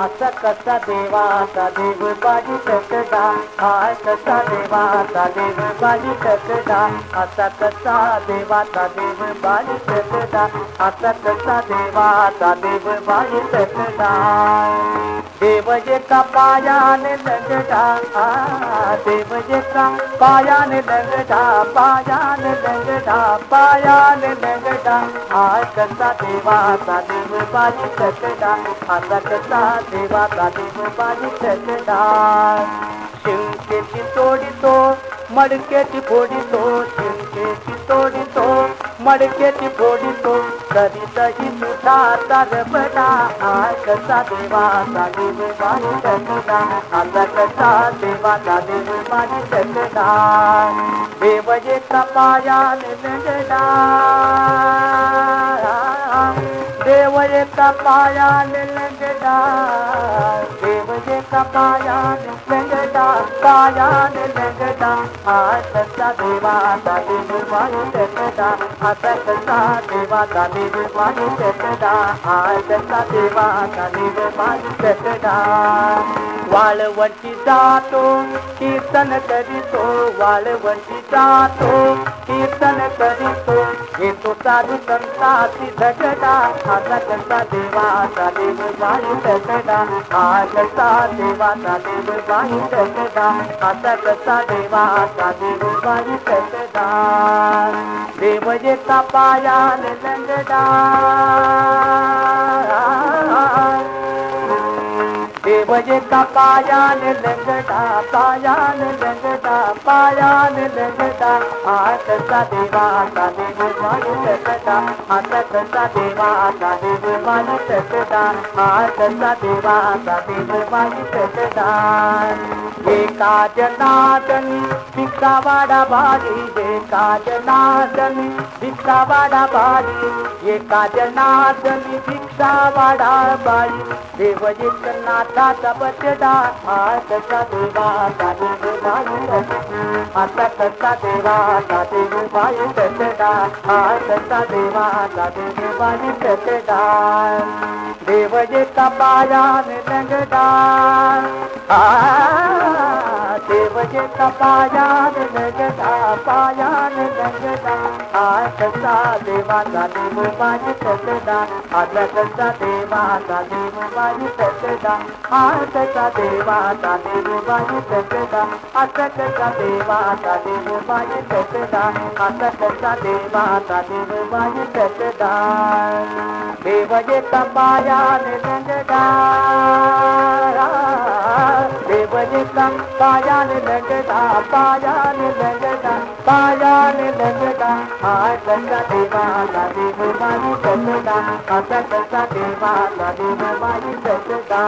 असा कसा देवाचा देव बाजी सकदा कसा देवाचा देव बाजी सकदा असा कसा देवाचा देव बाजी सकदा असा कसा देवाचा देव बाजी सकदा देव जे का पायाने लंगडा देव जे का पायाने लंगडा पायाने लंगडा पायाने लंगडा हाय कसा देवाचा देव बाजी सकदा असा कसा देवाचा देव बाजी सकदा शिंकेची तोडितो मडकेची फोडितो शिंकेची तोडितो मडकेची फोडितो कधीतही सुद्धा तरबडा कसा देव बाजी सकदा असा कसा देवाचा देव बाजी सकदा देव जे कपायाने लंगडा देव एका लंगडा देव लंगडा पायाने लंगडा हाय कसा देवाचा देव सकदा आता कसा देवाचा देव सकदा हाय कसा देवाचा देव बाई सकदा वाळवंटी जातो, कीर्तन करीतो वाळवंटी जातो कीर्तन करीतो येतो साधू संताची झगडा आता कसा देवाचा देव बाई सकदा हा देवा देव बाई सकदा आता कसा देवाचा देव बाई सकदा देव जे का पायाने लंगडा देव जे का पायाने लंगडा पायाने लंगडा पायाने लंगडा हा कसा देवाचा देव बाई सकदा आता कसा देवाचा देव बाई सकदा हा कसा देवाचा देव बाई सकदा एका जनादनी भिक्षा वाडा भारी एका जनादनी भिक्षा वाडा भारी एका जनादनी भिक्षा वाडा बाई देव नाथाचा बचडा हा कसा देवाचा देव बाई आता कसा देवाचा देव बाई सकदा हा कसा देवाचा देव बाई सकदा देव जे कपायाने लंगडा देव जे कपायाने लंगडा पायाने हा कसा देवाचा देव सकदा आता कसा देवाचा देव सकदा हा कसा देवाचा देव सकदा आता कसा देवाचा देव सकदा आता कसा देवाचा देव बाई सकदा देव जे कपायाने लंगडा ने जे पायाने ने लंगडा हा कसा देवाचा देव बाई सकदा आता कसा देवाचा देव सकदा